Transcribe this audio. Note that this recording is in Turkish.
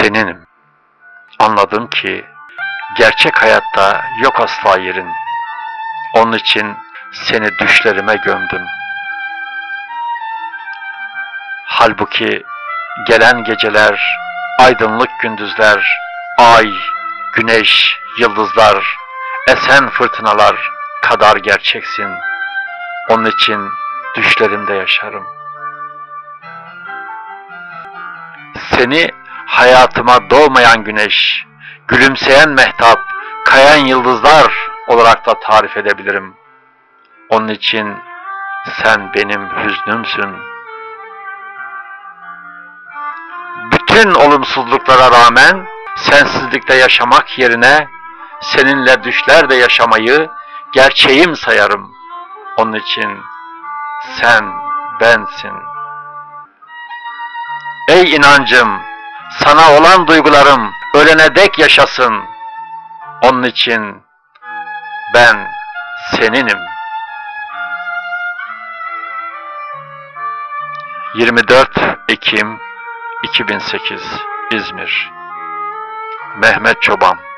Seninim. Anladım ki gerçek hayatta yok asla yerin. Onun için seni düşlerime gömdüm. Halbuki gelen geceler, aydınlık gündüzler, ay, güneş, yıldızlar, esen fırtınalar kadar gerçeksin. Onun için düşlerimde yaşarım. Seni hayatıma doğmayan güneş, gülümseyen mehtap, kayan yıldızlar olarak da tarif edebilirim. Onun için sen benim hüznümsün. Bütün olumsuzluklara rağmen sensizlikte yaşamak yerine seninle düşlerde yaşamayı gerçeğim sayarım. Onun için sen bensin. Ey inancım, sana olan duygularım ölene dek yaşasın. Onun için ben seninim. 24 Ekim 2008 İzmir Mehmet Çoban